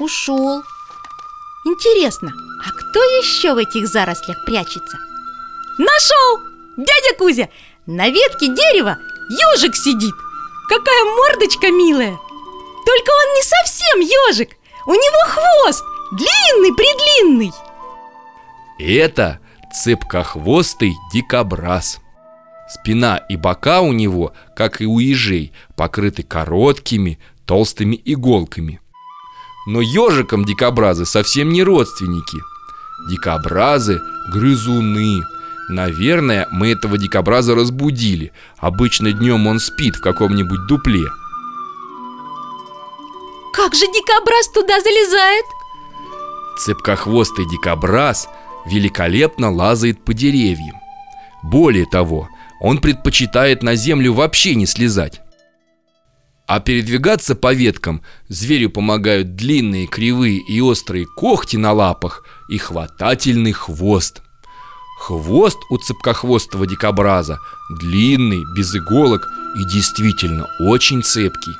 ушел. Интересно, а кто еще в этих зарослях прячется? Нашел! Дядя Кузя! На ветке дерева ежик сидит! Какая мордочка милая! Только он не совсем ежик! У него хвост длинный-предлинный! Это цепкохвостый дикобраз. Спина и бока у него, как и у ежей, покрыты короткими, толстыми иголками Но ежикам дикобразы совсем не родственники. Дикобразы – грызуны – Наверное, мы этого дикобраза разбудили. Обычно днем он спит в каком-нибудь дупле. Как же дикобраз туда залезает? Цепкохвостый дикобраз великолепно лазает по деревьям. Более того, он предпочитает на землю вообще не слезать а передвигаться по веткам зверю помогают длинные, кривые и острые когти на лапах и хватательный хвост – Хвост у цепкохвостого дикобраза длинный, без иголок и действительно очень цепкий.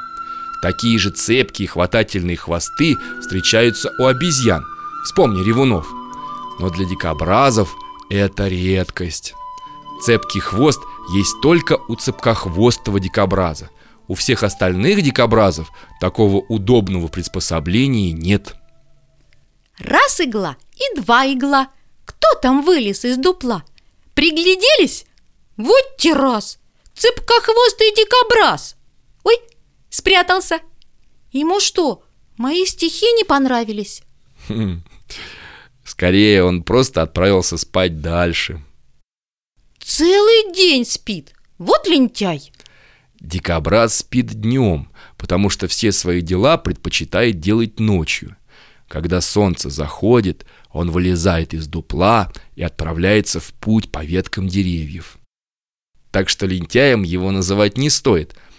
Такие же цепкие хватательные хвосты встречаются у обезьян. Вспомни ревунов. Но для дикобразов это редкость. Цепкий хвост есть только у цепкохвостого дикобраза. У всех остальных дикобразов такого удобного приспособления нет. Раз игла и два игла – кто там вылез из дупла? Пригляделись? Вот террас! Цыпкохвостый дикобраз! Ой, спрятался! Ему что, мои стихи не понравились? Хм. Скорее, он просто отправился спать дальше Целый день спит, вот лентяй Дикобраз спит днем, потому что все свои дела предпочитает делать ночью когда солнце заходит, он вылезает из дупла и отправляется в путь по веткам деревьев. Так что лентяем его называть не стоит.